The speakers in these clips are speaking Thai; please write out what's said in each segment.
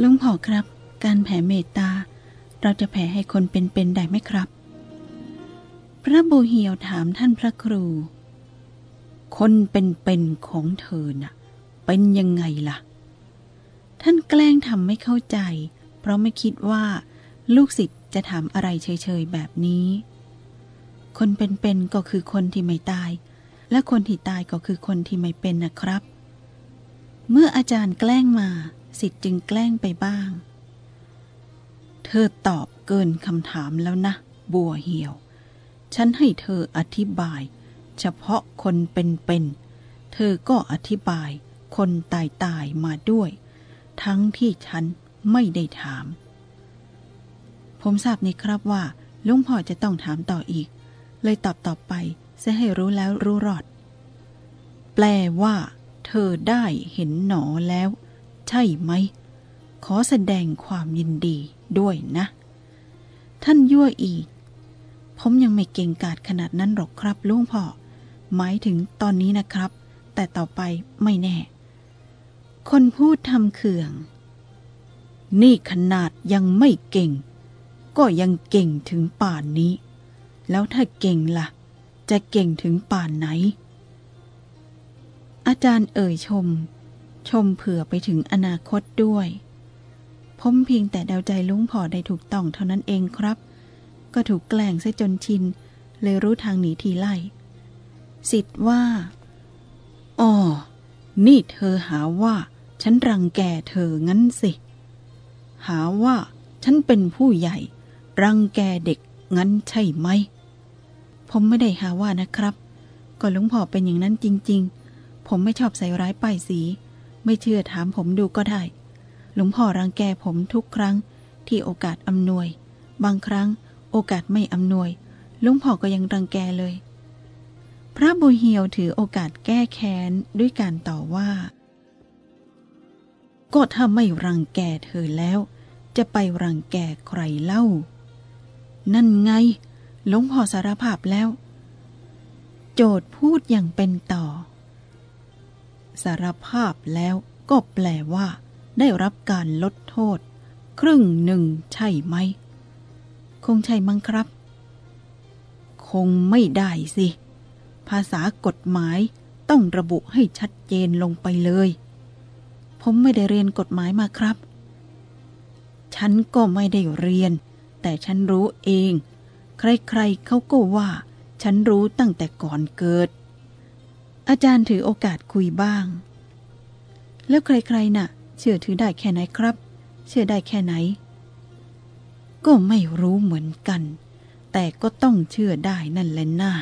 ลุงพ่อครับ การแผ่เมตตา เราจะแผ่ให้คนเป็นๆได้ไหมครับ พระบูเหียวถามท่านพระครู คนเป็นๆของเธอน่ะ เป็นยังไงล่ะ ท่านแกล้งทำไม่เข้าใจ เพราะไม่คิดว่า ลูกศิษย์จะถามอะไรเฉยๆแบบนี้ คนเป็นๆก็คือคนที่ไม่ตาย และคนที่ตายก็คือคนที่ไม่เป็นนะครับ เมื่ออาจารย์แกล้งมา สิทธิ์จึงแกล้งไปบ้าง เธอตอบเกินคำถามแล้วนะ บัวเหี่ยว ฉันให้เธออธิบาย เฉพาะคนเป็นๆ เธอก็อธิบายคนตายตายๆ มาด้วย ทั้งที่ฉันไม่ได้ถาม ผมทราบนี่ครับว่าลุงพ่อจะต้องถามต่ออีก เลยตอบต่อไปจะให้รู้แล้วรู้รอด แปลว่า เธอได้เห็นหนอแล้ว ใช่ไหม ขอแสดงความยินดีด้วยนะ ท่านยั่วอีก ผมยังไม่เก่งกาจขนาดนั้นหรอกครับลุงพ่อ หมายถึงตอนนี้นะครับ แต่ต่อไปไม่แน่ คนพูดทำเขื่อง นี่ขนาดยังไม่เก่ง ก็ยังเก่งถึงป่านนี้ แล้วถ้าเก่งละ่ะ จะเก่งถึงป่านไหนอาจารย์เอ่ยชม ชมเผื่อไปถึงอนาคตด้วย ผมเพียงแต่เดาใจลุงพอได้ถูกต้องเท่านั้นเองครับ ก็ถูกแกล้งซะจนชิน เลยรู้ทางหนีทีไล่ สิทธิ์ว่าอ๋อนี่เธอหาว่าฉันรังแกเธองั้นสิ หาว่าฉันเป็นผู้ใหญ่ รังแกเด็กงั้นใช่ไหม ผมไม่ได้หาว่านะครับ ก็ลุงพ่อเป็นอย่างนั้นจริง ๆ ผมไม่ชอบใส่ร้ายป้ายสี ไม่เชื่อถามผมดูก็ได้ หลวงพ่อรังแกผมทุกครั้งที่โอกาสอำนวย บางครั้งโอกาสไม่อำนวย หลวงพ่อก็ยังรังแกเลย พระบุญเหียวถือโอกาสแก้แค้นด้วยการต่อว่า ก็ถ้าไม่รังแกเธอแล้ว จะไปรังแกใครเล่า นั่นไง หลวงพ่อสารภาพแล้ว โจทย์พูดอย่างเป็นต่อ สารภาพแล้วก็แปลว่า ได้รับการลดโทษ ครึ่งหนึ่งใช่ไหม คงใช่มั้งครับ คงไม่ได้สิ ภาษากฎหมายต้องระบุให้ชัดเจนลงไปเลย ผมไม่ได้เรียนกฎหมายมาครับ ฉันก็ไม่ได้เรียน แต่ฉันรู้เอง ใครๆเขาก็ว่า ฉันรู้ตั้งแต่ก่อนเกิด อาจารย์ถือโอกาสคุยบ้าง แล้วใครๆน่ะ เชื่อถือได้แค่ไหนครับ เชื่อได้แค่ไหน ก็ไม่รู้เหมือนกัน แต่ก็ต้องเชื่อได้นั่นแหละน่า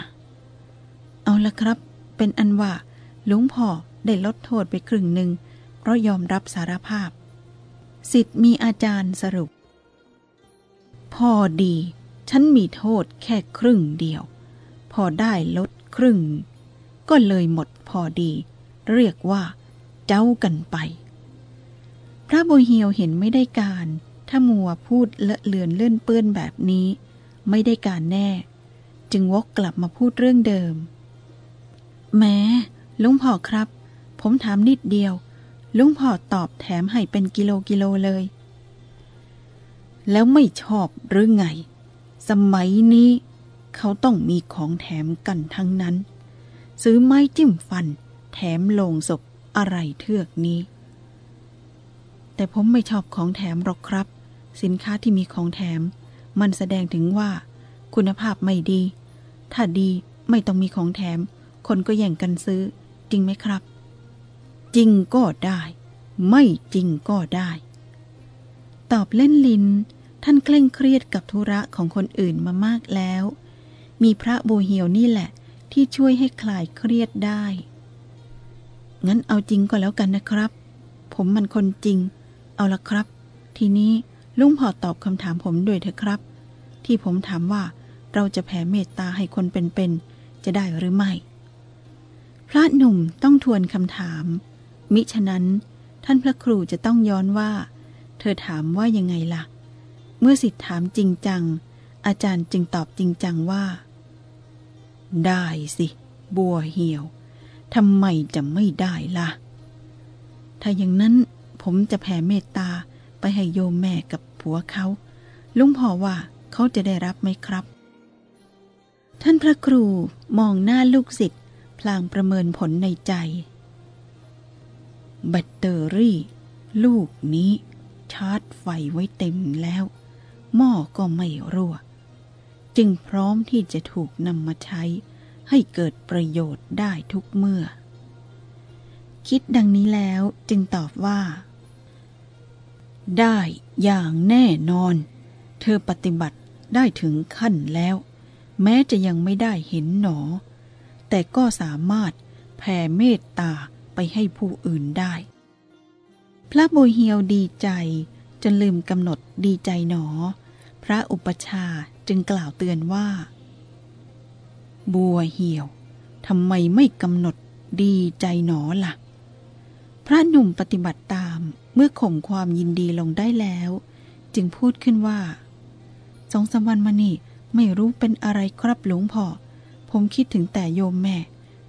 เอาละครับ เป็นอันว่าหลวงพ่อได้ลดโทษไปครึ่งหนึ่งเพราะยอมรับสารภาพ สิทธิ์มีอาจารย์สรุป พอดี ฉันมีโทษแค่ครึ่งเดียว พอได้ลดครึ่ง ก็เลยหมดพอดี เรียกว่า เจ้ากันไป พระบุญเฮียวเห็นไม่ได้การ ถ้ามัวพูดเลอะเลือนเลื่อนเปื้อนแบบนี้ ไม่ได้การแน่ จึงวกกลับมาพูดเรื่องเดิม แม้ลุงพ่อครับ ผมถามนิดเดียว ลุงพ่อตอบแถมให้เป็นกิโลกิโลเลย แล้วไม่ชอบหรือไง สมัยนี้เขาต้องมีของแถมกันทั้งนั้น ซื้อไม้จิ้มฟัน แถมโลงศพอะไรเทือกนี้ แต่ผมไม่ชอบของแถมหรอกครับ สินค้าที่มีของแถม มันแสดงถึงว่า คุณภาพไม่ดี ถ้าดีไม่ต้องมีของแถม คนก็แย่งกันซื้อ จริงไหมครับ จริงก็ได้ ไม่จริงก็ได้ ตอบเล่นลิน ท่านเคร่งเครียดกับธุระของคนอื่นมามากแล้ว มีพระบูเหียวนี่แหละ ที่ช่วยให้คลายเครียดได้ งั้นเอาจริงก็แล้วกันนะครับ ผมมันคนจริง เอาละครับ ทีนี้ลุงพอตอบคำถามผมด้วยเถอะครับ ที่ผมถามว่าเราจะแผ่เมตตาให้คนเป็นๆจะได้หรือไม่ พระหนุ่มต้องทวนคำถาม มิฉะนั้น ท่านพระครูจะต้องย้อนว่า เธอถามว่ายังไงล่ะ เมื่อสิทธิ์ถามจริงจัง อาจารย์จึงตอบจริงจังว่า ได้สิ บัวเหี่ยวทำไมจะไม่ได้ล่ะ ถ้าอย่างนั้นผมจะแผ่เมตตาไปให้โยมแม่กับผัวเขาลุงพ่อว่าเขาจะได้รับไหมครับ ท่านพระครูมองหน้าลูกศิษย์พลางประเมินผลในใจ แบตเตอรี่ ลูกนี้ชาร์จไฟไว้เต็มแล้ว หม้อก็ไม่รั่ว จึงพร้อมที่จะถูกนำมาใช้ ให้เกิดประโยชน์ได้ทุกเมื่อ คิดดังนี้แล้วจึงตอบว่า ได้อย่างแน่นอน เธอปฏิบัติได้ถึงขั้นแล้ว แม้จะยังไม่ได้เห็นหนอ แต่ก็สามารถแผ่เมตตาไปให้ผู้อื่นได้ พระบุเฮียวดีใจจนลืมกำหนดดีใจหนอ พระอุปชา จึงกล่าวเตือนว่า บัวเหี่ยวทำไมไม่กำหนดดีใจหนอละ่ะ พระหนุ่มปฏิบัติตามเมื่อข่มความยินดีลงได้แล้ว จึงพูดขึ้นว่าสองสามวันมานี่ไม่รู้เป็นอะไรครับหลวงพ่อ ผมคิดถึงแต่โยมแม่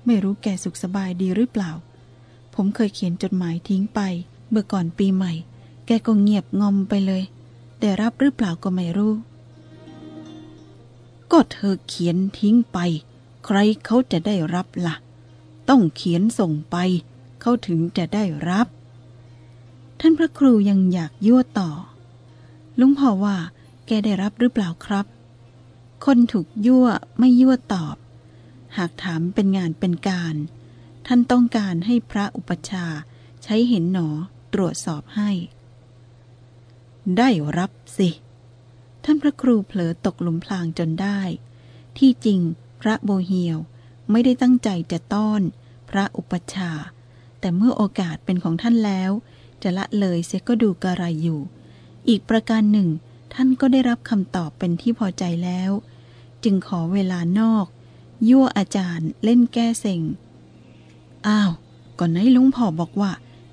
ไม่รู้แกสุขสบายดีหรือเปล่า ผมเคยเขียนจดหมายทิ้งไป เมื่อก่อนปีใหม่ แกก็เงียบงอมไปเลย แต่รับหรือเปล่าก็ไม่รู้ ก็เธอเขียนทิ้งไป ใครเขาจะได้รับละ่ะ ต้องเขียนส่งไป เขาถึงจะได้รับ ท่านพระครูยังอยากยั่วต่อ ลุงพ่อว่า แกได้รับหรือเปล่าครับ คนถูกยั่วไม่ยั่วตอบ หากถามเป็นงานเป็นการ ท่านต้องการให้พระอุปชาใช้เห็นหนอตรวจสอบให้ ได้รับสิ ท่านพระครูเผลอตกหลุมพรางจนได้ ที่จริงพระโบเฮียวไม่ได้ตั้งใจจะต้อน พระอุปชา แต่เมื่อโอกาสเป็นของท่านแล้ว จะละเลยเสียก็ดูกระไรอยู่ อีกประการหนึ่ง ท่านก็ได้รับคำตอบเป็นที่พอใจแล้ว จึงขอเวลานอก ยั่วอาจารย์เล่นแก้เซ็งอ้าวก่อนไหนลุงพ่อบอกว่า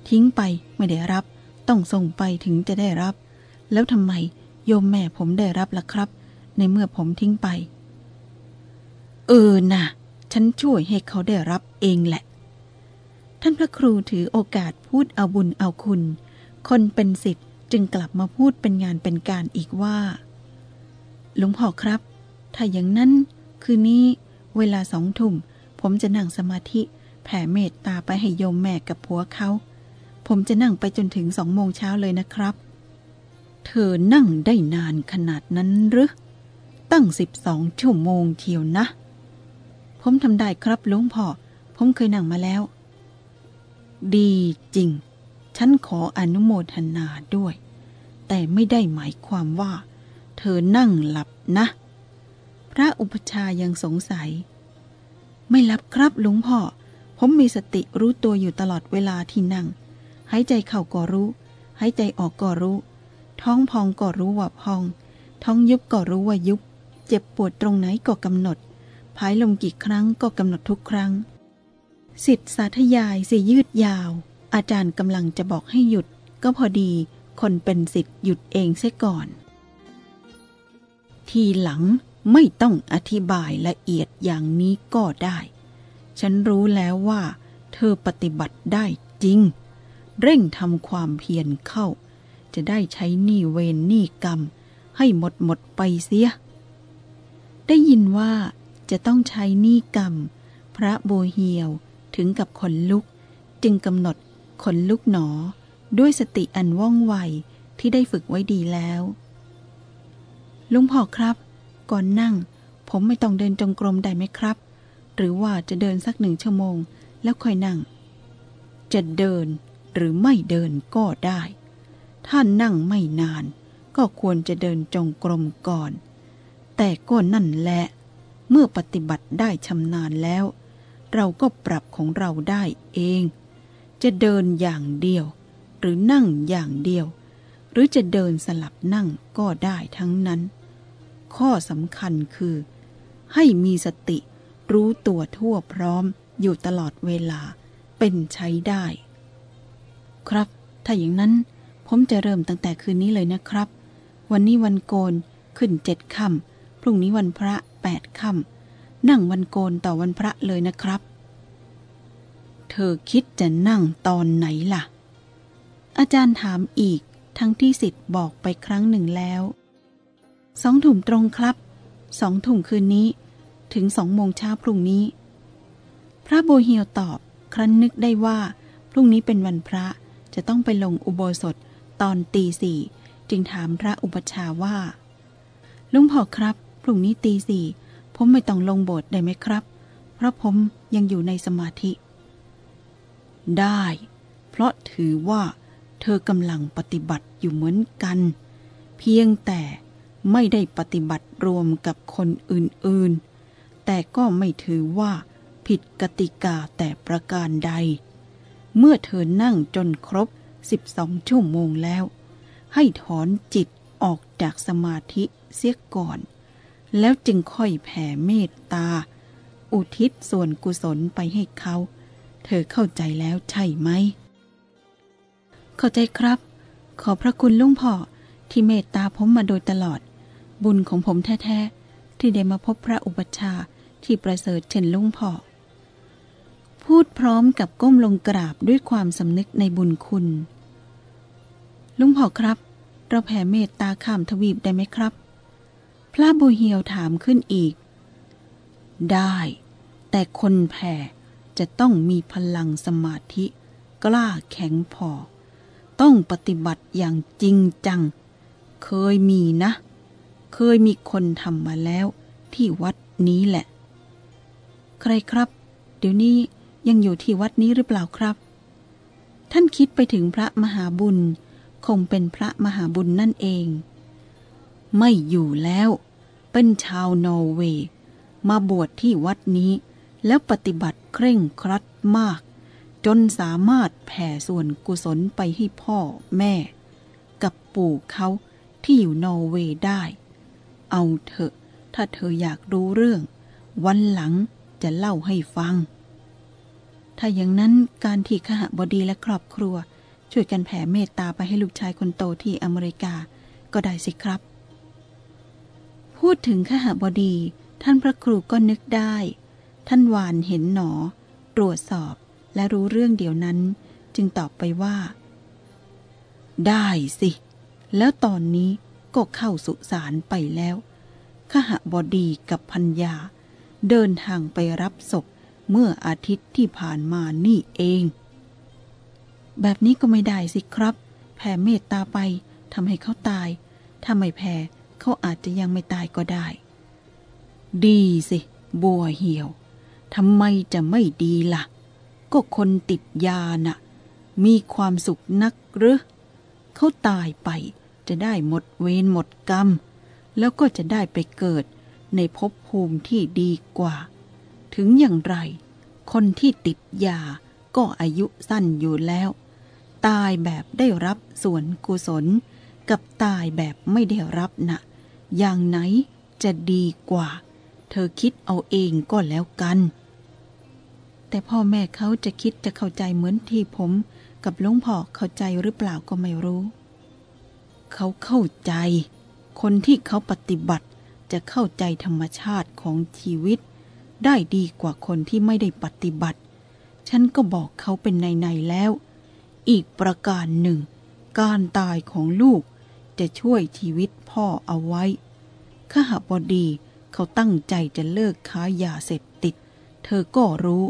ทิ้งไปไม่ได้รับ ต้องส่งไปถึงจะได้รับ แล้วทำไม ยมแม่ผมได้รับละครับ ในเมื่อผมทิ้งไป เออนะฉันช่วยให้เขาได้รับเองแหละ ท่านพระครูถือโอกาสพูดเอาบุญเอาคุณ คนเป็นสิทธิ์จึงกลับมาพูดเป็นงานเป็นการอีกว่า หลวงพ่อครับ ถ้าอย่างนั้น คืนนี้เวลาสองทุ่ม ผมจะนั่งสมาธิแผ่เมตตาไปให้โยมแม่กับผัวเขา ผมจะนั่งไปจนถึงสองโมงเช้าเลยนะครับ เธอนั่งได้นานขนาดนั้นหรือ ตั้งสิบสองชั่วโมงเทียวนะ ผมทำได้ครับหลวงพ่อ ผมเคยนั่งมาแล้ว ดีจริง ฉันขออนุโมทนาด้วย แต่ไม่ได้หมายความว่า เธอนั่งหลับนะ พระอุปชายังสงสัย ไม่หลับครับหลวงพ่อ ผมมีสติรู้ตัวอยู่ตลอดเวลาที่นั่ง หายใจเข้าก็รู้ หายใจออกก็รู้ ท้องพองก็รู้ว่าพอง ท้องยุบก็รู้ว่ายุบ เจ็บปวดตรงไหนก็กำหนดผายลมกี่ครั้งก็กำหนดทุกครั้ง สิทธิสาธยายสียยืดยาว อาจารย์กำลังจะบอกให้หยุด ก็พอดีคนเป็นสิทธิ์หยุดเองเสียก่อน ทีหลังไม่ต้องอธิบายละเอียดอย่างนี้ก็ได้ ฉันรู้แล้วว่า เธอปฏิบัติได้จริง เร่งทำความเพียรเข้า จะได้ใช้หนี้เวรหนี้กรรม ให้หมดหมดไปเสีย ได้ยินว่าจะต้องใช้หนี้กรรม พระโบเฮียวถึงกับขนลุก จึงกำหนดขนลุกหนอ ด้วยสติอันว่องไวที่ได้ฝึกไว้ดีแล้วลุงพ่อครับ ก่อนนั่ง ผมไม่ต้องเดินจงกรมได้ไหมครับ หรือว่าจะเดินสักหนึ่งชั่วโมง แล้วค่อยนั่ง จะเดินหรือไม่เดินก็ได้ ถ้านั่งไม่นาน ก็ควรจะเดินจงกรมก่อน แต่ก็นั่นแหละ เมื่อปฏิบัติได้ชำนาญแล้ว เราก็ปรับของเราได้เอง จะเดินอย่างเดียว หรือนั่งอย่างเดียว หรือจะเดินสลับนั่งก็ได้ทั้งนั้น ข้อสำคัญคือ ให้มีสติรู้ตัวทั่วพร้อมอยู่ตลอดเวลาเป็นใช้ได้ ครับ ถ้าอย่างนั้น ผมจะเริ่มตั้งแต่คืนนี้เลยนะครับ วันนี้วันโกนขึ้นเจ็ดค่ำพรุ่งนี้วันพระแปดค่ำนั่งวันโกนต่อวันพระเลยนะครับ เธอคิดจะนั่งตอนไหนล่ะ อาจารย์ถามอีกทั้งที่สิทธิ์บอกไปครั้งหนึ่งแล้วสองถุ่มตรงครับสองถุ่มคืนนี้ ถึงสองโมงเช้าพรุ่งนี้ พระโบเฮียวตอบ ครั้นนึกได้ว่า พรุ่งนี้เป็นวันพระจะต้องไปลงอุโบสถ ตอนตีสี่จึงถามพระอุปชาว่า ลุงพ่อครับ พรุ่งนี้ตีสี่ผมไม่ต้องลงโบสถ์ได้ไหมครับ เพราะผมยังอยู่ในสมาธิ ได้ เพราะถือว่าเธอกำลังปฏิบัติอยู่เหมือนกัน เพียงแต่ไม่ได้ปฏิบัติรวมกับคนอื่นๆ แต่ก็ไม่ถือว่าผิดกติกาแต่ประการใด เมื่อเธอนั่งจนครบ 12ชั่วโมงแล้ว ให้ถอนจิตออกจากสมาธิเสียก่อน แล้วจึงค่อยแผ่เมตตา อุทิศส่วนกุศลไปให้เขา เธอเข้าใจแล้วใช่ไหม เข้าใจครับ ขอพระคุณลุงพ่อที่เมตตาผมมาโดยตลอด บุญของผมแท้ ๆ ที่ได้มาพบพระอุปชาที่ประเสริฐเช่นลุงพ่อ พูดพร้อมกับก้มลงกราบด้วยความสำนึกในบุญคุณ ลุงพ่อครับ เราแผ่เมตตาข้ามทวีปได้ไหมครับ พระบุเฮียวถามขึ้นอีก ได้ แต่คนแผ่จะต้องมีพลังสมาธิ กล้าแข็งพอ ต้องปฏิบัติอย่างจริงจัง เคยมีนะ เคยมีคนทำมาแล้วที่วัดนี้แหละ ใครครับ เดี๋ยวนี้ ยังอยู่ที่วัดนี้หรือเปล่าครับ ท่านคิดไปถึงพระมหาบุญ คงเป็นพระมหาบุญนั่นเอง ไม่อยู่แล้ว เป็นชาวนอร์เวย์ มาบวชที่วัดนี้ แล้วปฏิบัติเคร่งครัดมาก จนสามารถแผ่ส่วนกุศลไปให้พ่อแม่ กับปู่เขาที่อยู่นอร์เวย์ได้ เอาเถอะ ถ้าเธออยากรู้เรื่อง วันหลังจะเล่าให้ฟัง ถ้าอย่างนั้นการที่ขหบดีและครอบครัว ช่วยกันแผ่เมตตาไปให้ลูกชายคนโตที่อเมริกาก็ได้สิครับ พูดถึงขหบดี ท่านพระครูก็นึกได้ ท่านวานเห็นหนอ ตรวจสอบและรู้เรื่องเดียวนั้น จึงตอบไปว่า ได้สิ แล้วตอนนี้ก็เข้าสุสานไปแล้วขหบดีกับพัญญา เดินทางไปรับศพ เมื่ออาทิตย์ที่ผ่านมานี่เอง แบบนี้ก็ไม่ได้สิครับ แผ่เมตตาไปทำให้เขาตาย ถ้าไม่แผ่เขาอาจจะยังไม่ตายก็ได้ ดีสิ บัวเหี่ยวทำไมจะไม่ดีละ่ะ ก็คนติดยาน่ะ มีความสุขนักหรือเขาตายไปจะได้หมดเวรหมดกรรม แล้วก็จะได้ไปเกิดในภพภูมิที่ดีกว่า ถึงอย่างไร คนที่ติดยาก็อายุสั้นอยู่แล้ว ตายแบบได้รับส่วนกุศล กับตายแบบไม่ได้รับนะ อย่างไหนจะดีกว่า เธอคิดเอาเองก็แล้วกัน แต่พ่อแม่เขาจะคิดจะเข้าใจเหมือนที่ผมกับลวงพ่อเข้าใจหรือเปล่าก็ไม่รู้ เขาเข้าใจ คนที่เขาปฏิบัติจะเข้าใจธรรมชาติของชีวิต ได้ดีกว่าคนที่ไม่ได้ปฏิบัติ ฉันก็บอกเขาเป็นในๆแล้ว อีกประการหนึ่ง การตายของลูกจะช่วยชีวิตพ่อเอาไว้ขหบดีเขาตั้งใจจะเลิกค้ายาเสพติด เธอก็รู้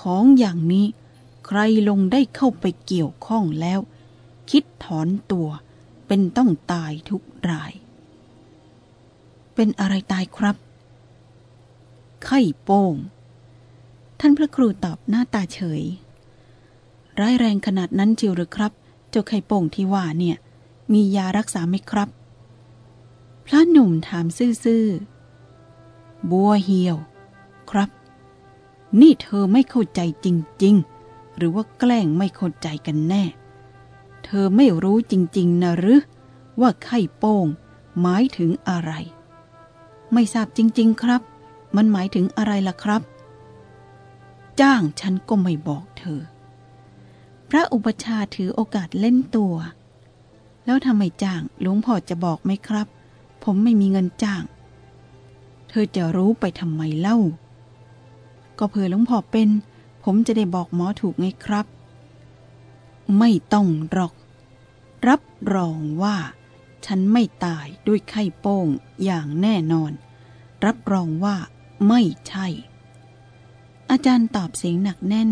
ของอย่างนี้ ใครลงได้เข้าไปเกี่ยวข้องแล้ว คิดถอนตัว เป็นต้องตายทุกราย เป็นอะไรตายครับ ไข้โป้ง ท่านพระครูตอบหน้าตาเฉย ร้ายแรงขนาดนั้นจิวหรือครับ เจ้าไข่โป่งที่ว่าเนี่ย มียารักษาไหมครับ พระหนุ่มถามซื่อๆ บัวเหี่ยว ครับ นี่เธอไม่เข้าใจจริง ๆ หรือว่าแกล้งไม่เข้าใจกันแน่ เธอไม่รู้จริง ๆ นะหรือ ว่าไข่โป้งหมายถึงอะไร ไม่ทราบจริง ๆ ครับ มันหมายถึงอะไรล่ะครับ จ้างฉันก็ไม่บอกเธอ พระอุปชาถือโอกาสเล่นตัว แล้วทำไมจ้างหลวงพ่อจะบอกไหมครับ ผมไม่มีเงินจ้าง เธอจะรู้ไปทำไมเล่า ก็เผื่อหลวงพ่อเป็น ผมจะได้บอกหมอถูกไงครับ ไม่ต้องหรอก รับรองว่าฉันไม่ตายด้วยไข้โป้งอย่างแน่นอน รับรองว่า ไม่ใช่ อาจารย์ตอบเสียงหนักแน่น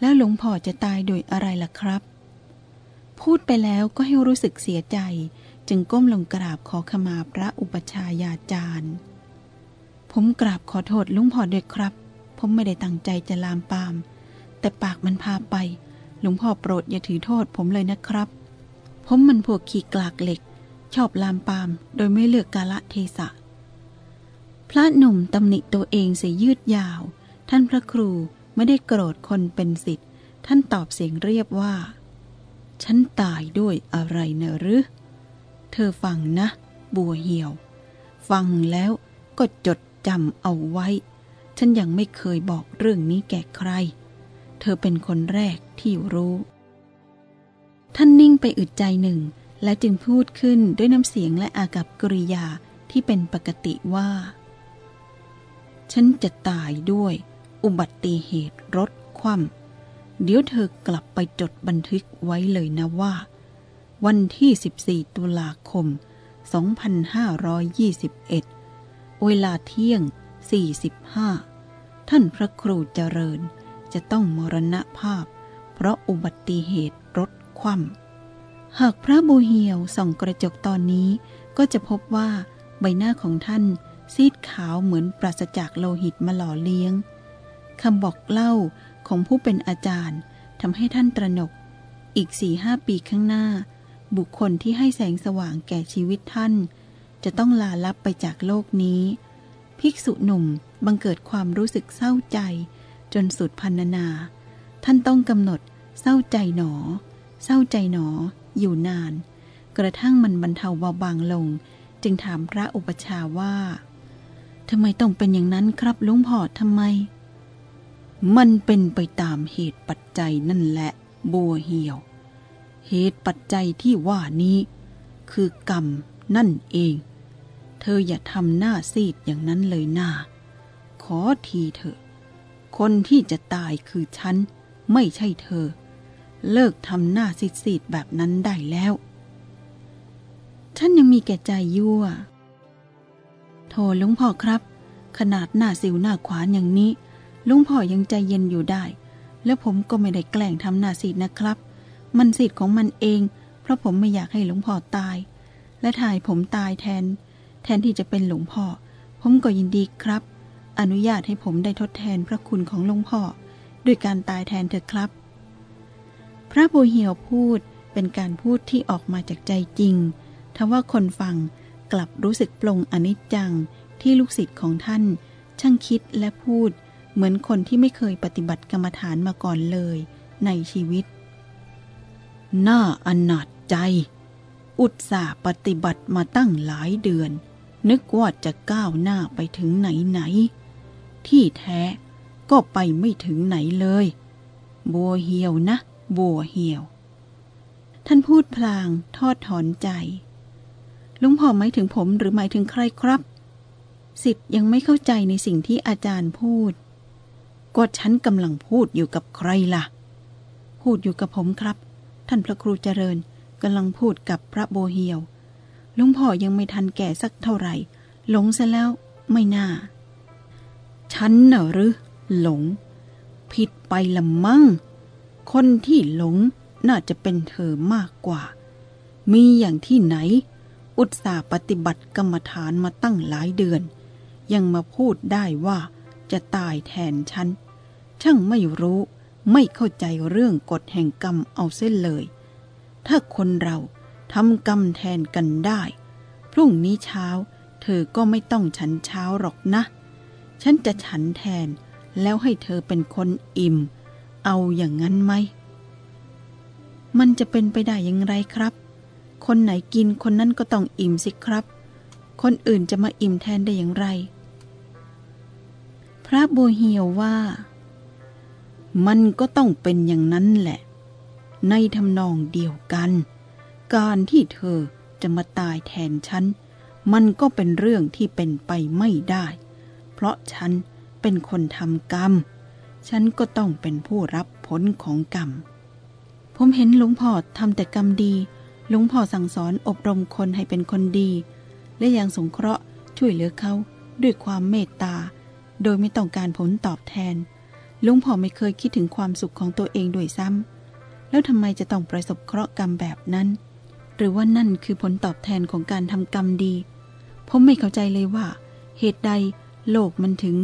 แล้วหลวงพ่อจะตายโดยอะไรล่ะครับ พูดไปแล้วก็ให้รู้สึกเสียใจ จึงก้มลงกราบขอขมาพระอุปชายาจารย์ ผมกราบขอโทษหลุงพ่อด้วยครับ ผมไม่ได้ตั้งใจจะลามปาม แต่ปากมันพาไป หลวงพ่อโปรดอย่าถือโทษผมเลยนะครับ ผมมันพวกขี้กลากเหล็ก ชอบลามปาม โดยไม่เลือกกาละเทศะ พระหนุ่มตำหนิตัวเองเสียยืดยาว ท่านพระครูไม่ได้โกรธคนเป็นสิทธิ์ ท่านตอบเสียงเรียบว่า ฉันตายด้วยอะไรเนหรือ เธอฟังนะ บัวเหี่ยว ฟังแล้วก็จดจำเอาไว้ ฉันยังไม่เคยบอกเรื่องนี้แก่ใคร เธอเป็นคนแรกที่รู้ ท่านนิ่งไปอึดใจหนึ่ง และจึงพูดขึ้นด้วยน้ำเสียงและอากับกริยาที่เป็นปกติว่า ฉันจะตายด้วยอุบัติเหตุรถคว่ำเดี๋ยวเธอกลับไปจดบันทึกไว้เลยนะว่า วันที่ 14 ตุลาคม 2521 เวลาเที่ยง 45 ท่านพระครูเจริญจะต้องมรณภาพ เพราะอุบัติเหตุรถคว่ำหากพระบูเหียวส่องกระจกตอนนี้ก็จะพบว่าใบหน้าของท่าน ซีดขาวเหมือนปราศจากโลหิตมาหล่อเลี้ยงคำบอกเล่าของผู้เป็นอาจารย์ทำให้ท่านตระหนก อีกสี่ห้าปีข้างหน้า บุคคลที่ให้แสงสว่างแก่ชีวิตท่าน จะต้องลาลับไปจากโลกนี้ ภิกษุหนุ่มบังเกิดความรู้สึกเศร้าใจ จนสุดพันนา ท่านต้องกำหนดเศร้าใจหนอ เศร้าใจหนอ อยู่นาน กระทั่งมันบรรเทาเบาบางลง จึงถามพระอุปชาว่า ทำไมต้องเป็นอย่างนั้นครับลุงพ่อทำไม มันเป็นไปตามเหตุปัจจัยนั่นแหละบัวเหี่ยว เหตุปัจจัยที่ว่านี้ คือกรรมนั่นเอง เธออย่าทำหน้าซีดอย่างนั้นเลยหน้า ขอทีเถอะ คนที่จะตายคือฉัน ไม่ใช่เธอ เลิกทำหน้าซีดๆแบบนั้นได้แล้วท่านยังมีแก่ใจยั่ว โทลุงพ่อครับ ขนาดหน้าสิวหน้าขวานอย่างนี้ ลุงพ่อยังใจเย็นอยู่ได้ แล้วผมก็ไม่ได้แกล้งทำหน้าซีดนะครับ มันสิทธิ์ของมันเอง เพราะผมไม่อยากให้หลวงพ่อตาย และถ่ายผมตายแทน แทนที่จะเป็นหลวงพ่อ ผมก็ยินดีครับ อนุญาตให้ผมได้ทดแทนพระคุณของหลวงพ่อ ด้วยการตายแทนเถอะครับ พระบูเหียวพูดเป็นการพูดที่ออกมาจากใจจริงทว่าคนฟัง กลับรู้สึกปลงอนิจจังที่ลูกศิษย์ของท่าน ช่างคิดและพูด เหมือนคนที่ไม่เคยปฏิบัติกรรมฐานมาก่อนเลย ในชีวิต น่าอนาจใจ อุตส่าห์ปฏิบัติมาตั้งหลายเดือน นึกว่าจะก้าวหน้าไปถึงไหนไหน ที่แท้ก็ไปไม่ถึงไหนเลย บัวเหี่ยวนะ บัวเหี่ยว ท่านพูดพลางทอดถอนใจ ลุงพ่อหมายถึงผมหรือหมายถึงใครครับ สิทธิ์ยังไม่เข้าใจในสิ่งที่อาจารย์พูด ก็ฉันกำลังพูดอยู่กับใครล่ะ พูดอยู่กับผมครับ ท่านพระครูเจริญกำลังพูดกับพระโบเฮียว ลุงพ่อยังไม่ทันแก่สักเท่าไหร่ หลงซะแล้วไม่น่า ฉันน่ะหรือ หลง ผิดไปละมั่ง คนที่หลงน่าจะเป็นเธอมากกว่า มีอย่างที่ไหน อุตส่าห์ปฏิบัติกรรมฐานมาตั้งหลายเดือน ยังมาพูดได้ว่าจะตายแทนฉัน ช่างไม่รู้ไม่เข้าใจเรื่องกฎแห่งกรรมเอาเส้นเลย ถ้าคนเราทำกรรมแทนกันได้ พรุ่งนี้เช้า เธอก็ไม่ต้องฉันเช้าหรอกนะ ฉันจะฉันแทนแล้วให้เธอเป็นคนอิ่ม เอาอย่างนั้นไหม มันจะเป็นไปได้อย่างไรครับ คนไหนกินคนนั้นก็ต้องอิ่มสิครับ คนอื่นจะมาอิ่มแทนได้อย่างไร พระบัวเหียวว่า มันก็ต้องเป็นอย่างนั้นแหละ ในทำนองเดียวกัน การที่เธอจะมาตายแทนฉัน มันก็เป็นเรื่องที่เป็นไปไม่ได้ เพราะฉันเป็นคนทำกรรม ฉันก็ต้องเป็นผู้รับผลของกรรม ผมเห็นหลวงพ่อทำแต่กรรมดี หลวงพ่อสั่งสอนอบรมคนให้เป็นคนดี และยังสงเคราะห์ช่วยเหลือเขาด้วยความเมตตา โดยไม่ต้องการผลตอบแทนหลวงพ่อไม่เคยคิดถึงความสุขของตัวเองด้วยซ้ำแล้วทำไมจะต้องประสบเคราะห์กรรมแบบนั้น หรือว่านั่นคือผลตอบแทนของการทำกรรมดี ผมไม่เข้าใจเลยว่า เหตุใดโลกมันถึง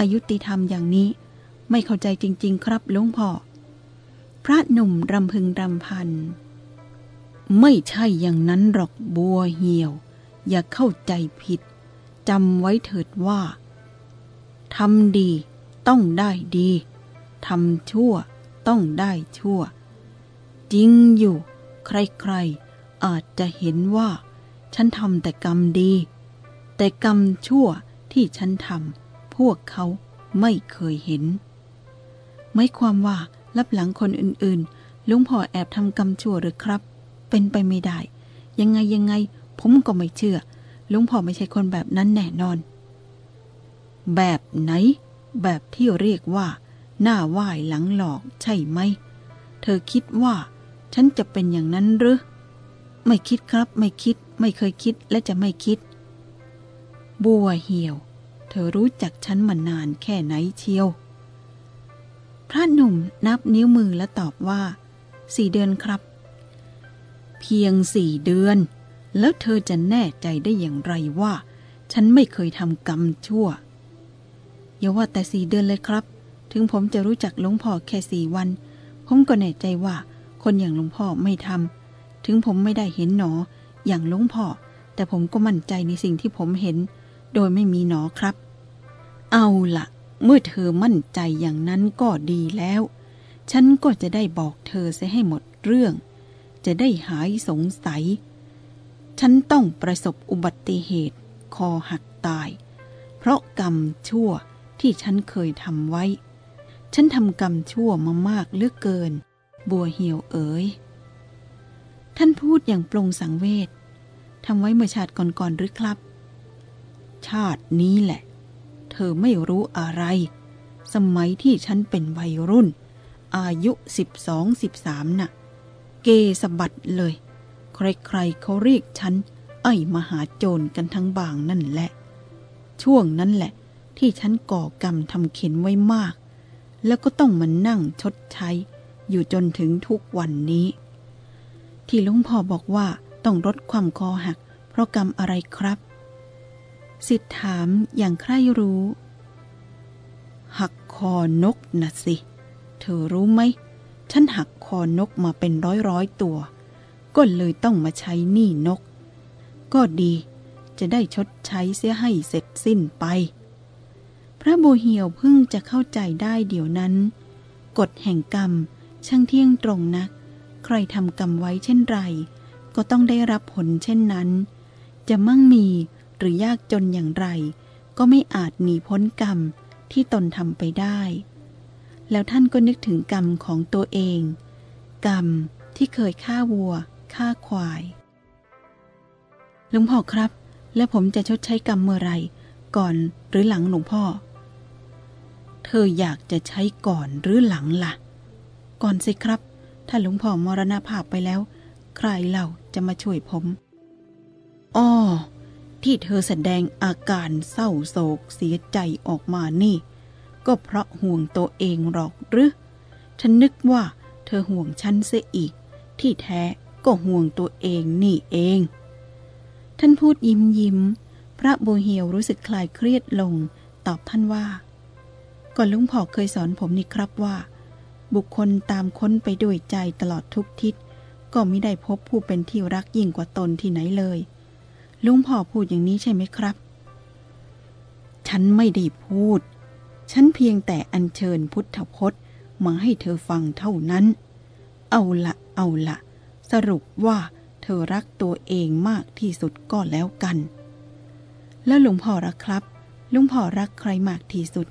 อายุติธรรมอย่างนี้ ไม่เข้าใจจริง ๆ ครับหลวงพ่อพระหนุ่มรำพึงรำพัน ไม่ใช่อย่างนั้นหรอกบัวเหี่ยว อย่าเข้าใจผิดจำไว้เถิดว่าทำดีต้องได้ดีทำชั่วต้องได้ชั่ว จริงอยู่ ใครๆ อาจจะเห็นว่า ฉันทำแต่กรรมดี แต่กรรมชั่วที่ฉันทำพวกเขาไม่เคยเห็น ไม่ความว่ารับหลังคนอื่นๆลุงพ่อแอบทำกรรมชั่วหรือครับ เป็นไปไม่ได้ ยังไงยังไง ผมก็ไม่เชื่อ ลุงพ่อไม่ใช่คนแบบนั้นแน่นอน แบบไหน แบบที่เรียกว่า หน้าไหว้หลังหลอกใช่ไหม เธอคิดว่า ฉันจะเป็นอย่างนั้นหรือ ไม่คิดครับ ไม่คิด ไม่เคยคิดและจะไม่คิด บัวเหี่ยว เธอรู้จักฉันมานานแค่ไหนเชียว พระหนุ่มนับนิ้วมือและตอบว่า สี่เดือนครับ เพียงสี่เดือน แล้วเธอจะแน่ใจได้อย่างไรว่า ฉันไม่เคยทำกรรมชั่ว อย่าว่าแต่สี่เดือนเลยครับ ถึงผมจะรู้จักหลวงพ่อแค่สี่วัน ผมก็แน่ใจว่าคนอย่างหลวงพ่อไม่ทำถึงผมไม่ได้เห็นหนอ อย่างหลวงพ่อ แต่ผมก็มั่นใจในสิ่งที่ผมเห็น โดยไม่มีหนอครับ เอาละเมื่อเธอมั่นใจอย่างนั้นก็ดีแล้ว ฉันก็จะได้บอกเธอเสียให้หมดเรื่อง จะได้หายสงสัย ฉันต้องประสบอุบัติเหตุ คอหักตาย เพราะกรรมชั่วที่ฉันเคยทำไว้ ฉันทำกรรมชั่วมามากเหลือเกิน บัวเหี่ยวเอ๋ย ท่านพูดอย่างปรงสังเวชทำไว้เมื่อชาติก่อนๆหรือครับ ชาตินี้แหละ เธอไม่รู้อะไร สมัยที่ฉันเป็นวัยรุ่น อายุสิบสองสิบสามน่ะ เกสบัดเลย ใครๆเขาเรียกฉัน ไอ้มหาโจรกันทั้งบางนั่นแหละ ช่วงนั้นแหละ ที่ฉันก่อกรรมทำเข็นไว้มาก แล้วก็ต้องมานั่งชดใช้ อยู่จนถึงทุกวันนี้ ที่ลุงพ่อบอกว่าต้องลดความคอหัก เพราะกรรมอะไรครับสิทธถามอย่างใคร่รู้ หักคอนกนะสิ เธอรู้ไหม ฉันหักคอนกมาเป็นร้อยร้อยตัว ก็เลยต้องมาใช้หนี้นก ก็ดีจะได้ชดใช้เสียให้เสร็จสิ้นไป พระโบเหียวเพิ่งจะเข้าใจได้เดี๋ยวนั้น กฎแห่งกรรมช่างเที่ยงตรงนัก ใครทำกรรมไว้เช่นไร ก็ต้องได้รับผลเช่นนั้น จะมั่งมีหรือยากจนอย่างไร ก็ไม่อาจหนีพ้นกรรมที่ตนทำไปได้ แล้วท่านก็นึกถึงกรรมของตัวเอง กรรมที่เคยฆ่าวัวฆ่าควายหลวงพ่อครับ แล้วผมจะชดใช้กรรมเมื่อไรก่อนหรือหลังหลวงพ่อ เธออยากจะใช้ก่อนหรือหลังละ่ะ ก่อนสิครับ ถ้าหลวงพ่อมรณภาพไปแล้ว ใครเล่าจะมาช่วยผมอ้อที่เธอแสดงอาการเศร้าโศกเสียใจออกมานี่ ก็เพราะห่วงตัวเองหรอกหรือ ฉันนึกว่าเธอห่วงฉันเสียอีก ที่แท้ก็ห่วงตัวเองนี่เอง ท่านพูดยิ้มยิ้ม พระโบเฮียวรู้สึกคลายเครียดลง ตอบท่านว่า ก่อนลุงพ่อเคยสอนผมนี่ครับว่า บุคคลตามค้นไปด้วยใจตลอดทุกทิศ ก็ไม่ได้พบผู้เป็นที่รักยิ่งกว่าตนที่ไหนเลย ลุงพ่อพูดอย่างนี้ใช่ไหมครับ ฉันไม่ได้พูด ฉันเพียงแต่อัญเชิญพุทธพจน์มาให้เธอฟังเท่านั้น เอาละเอาละสรุปว่าเธอรักตัวเองมากที่สุดก็แล้วกัน แล้วหลวงพ่อรักครับลุงพ่อรักใครมากที่สุด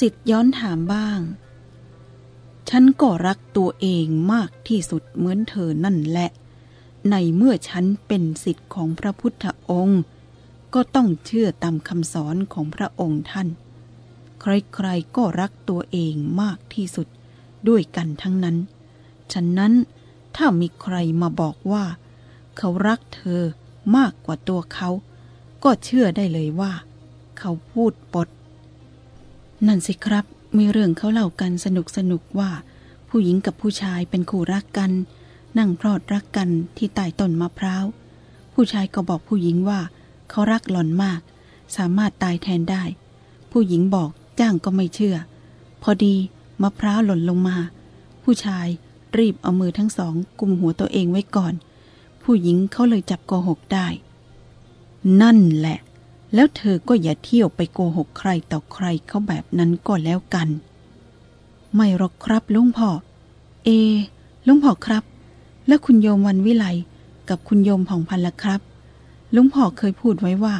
สิทธิ์ย้อนถามบ้าง ฉันก็รักตัวเองมากที่สุดเหมือนเธอนั่นแหละ ในเมื่อฉันเป็นสิทธิ์ของพระพุทธองค์ ก็ต้องเชื่อตามคำสอนของพระองค์ท่าน ใครๆก็รักตัวเองมากที่สุดด้วยกันทั้งนั้น ฉะนั้นถ้ามีใครมาบอกว่า เขารักเธอมากกว่าตัวเขา ก็เชื่อได้เลยว่า เขาพูดปด นั่นสิครับ มีเรื่องเขาเล่ากันสนุกสนุกว่า ผู้หญิงกับผู้ชายเป็นคู่รักกัน นั่งพลอดรักกันที่ใต้ต้นมะพร้าว ผู้ชายก็บอกผู้หญิงว่า เขารักหล่อนมาก สามารถตายแทนได้ ผู้หญิงบอกจ้างก็ไม่เชื่อ พอดีมะพร้าวหล่นลงมา ผู้ชายรีบเอามือทั้งสองกุมหัวตัวเองไว้ก่อน ผู้หญิงเขาเลยจับโกหกได้ นั่นแหละ แล้วเธอก็อย่าเที่ยวไปโกหกใครต่อใครเขาแบบนั้นก็แล้วกัน ไม่หรอกครับลุงพ่อ เอลุงพ่อครับ แล้วคุณโยมวันวิไลกับคุณโยมผ่องพันละครับ ลุงพ่อเคยพูดไว้ว่า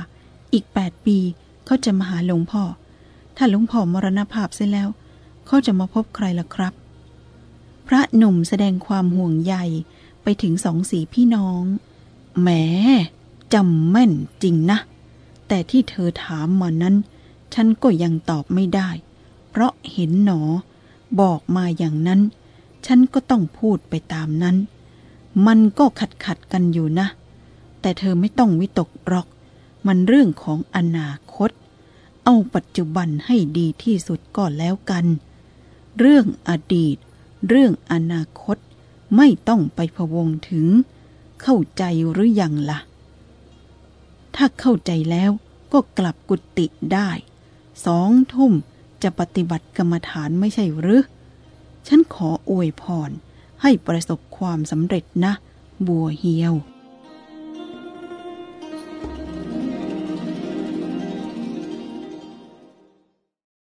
อีกแปดปีเขาจะมาหาหลวงพ่อ ถ้าหลวงพ่อมรณภาพเสียแล้วเขาจะมาพบใครล่ะครับ พระหนุ่มแสดงความห่วงใยไปถึงสองสีพี่น้องแหมจำแม่นจริงนะ แต่ที่เธอถามมานั้น ฉันก็ยังตอบไม่ได้ เพราะเห็นหนอ บอกมาอย่างนั้น ฉันก็ต้องพูดไปตามนั้น มันก็ขัดขัดกันอยู่นะ แต่เธอไม่ต้องวิตกหรอก มันเรื่องของอนาคต เอาปัจจุบันให้ดีที่สุดก็แล้วกัน เรื่องอดีต เรื่องอนาคตไม่ต้องไปพะวงถึง เข้าใจหรือยังละ่ะ ถ้าเข้าใจแล้วก็กลับกุฏิได้สองทุ่มจะปฏิบัติกรรมฐานไม่ใช่หรือ ฉันขออวยพรให้ประสบความสำเร็จนะ บัวเฮียว